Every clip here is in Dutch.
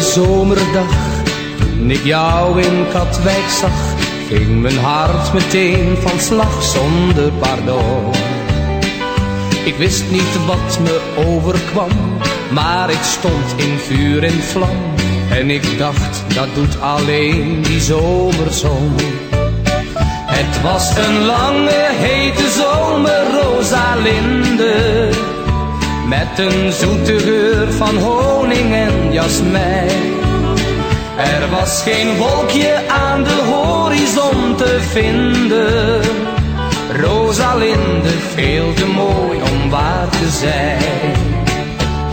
zomerdag, toen ik jou in Katwijk zag, ging mijn hart meteen van slag zonder pardon. Ik wist niet wat me overkwam, maar ik stond in vuur en vlam. En ik dacht, dat doet alleen die zomerzon. Het was een lange, hete zomer, Rosalinde. Met een zoete geur van honing Er was geen wolkje aan de horizon te vinden. Rosalinde, veel te mooi om waar te zijn.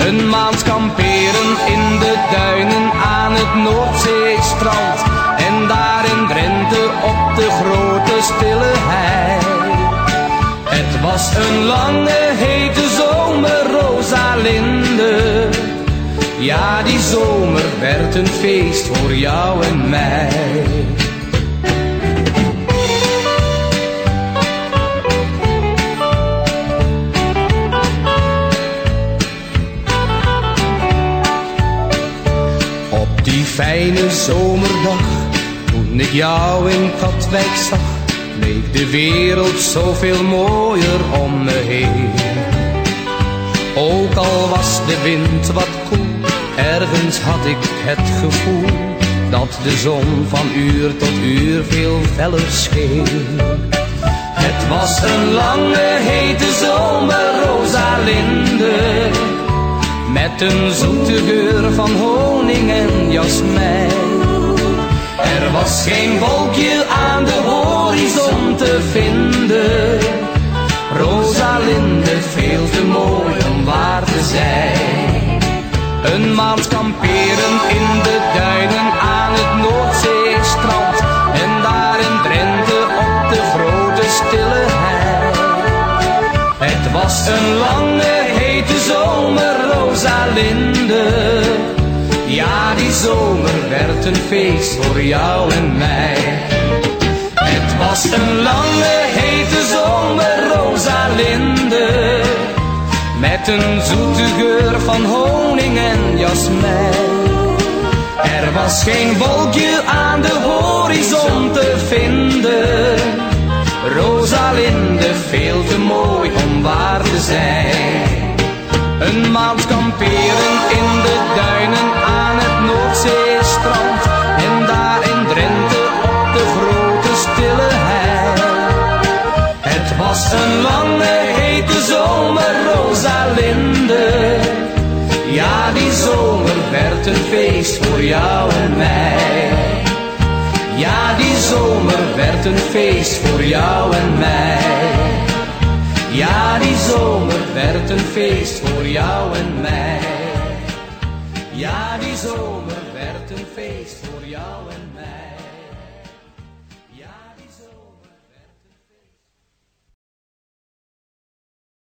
Een maand kamperen in de duinen aan het Noordzeestrand. En daar in Drenthe op de grote stille hei. Het was een lange hete werd een feest voor jou en mij. Op die fijne zomerdag, toen ik jou in Katwijk zag, leek de wereld zoveel mooier om me heen. Ook al was de wind wat koel, ergens had ik het gevoel dat de zon van uur tot uur veel feller scheen. Het was een lange hete zomer, Rosalinde, met een zoete geur van honing en jasmijn. Er was geen wolkje aan Een maand kamperen in de duinen aan het Noordzeestrand. En daar in Drenthe op de grote stille hei. Het was een lange hete zomer, Rosalinde. Ja, die zomer werd een feest voor jou en mij. Het was een lange hete zomer, Rosalinde. Een zoete geur van honing en jasmijn. Er was geen wolkje aan de horizon te vinden. Rosalinde, veel te mooi om waar te zijn. Een maand kamperen in de duinen aan het Noordzeestrand. En daar in Drenthe op de grote stille hei. Het was een lange Die zomer werd een feest voor jou en mij. Ja, die zomer werd een feest voor jou en mij. Ja, die zomer werd een feest voor jou en mij. Ja, die zomer werd een feest voor jou en mij.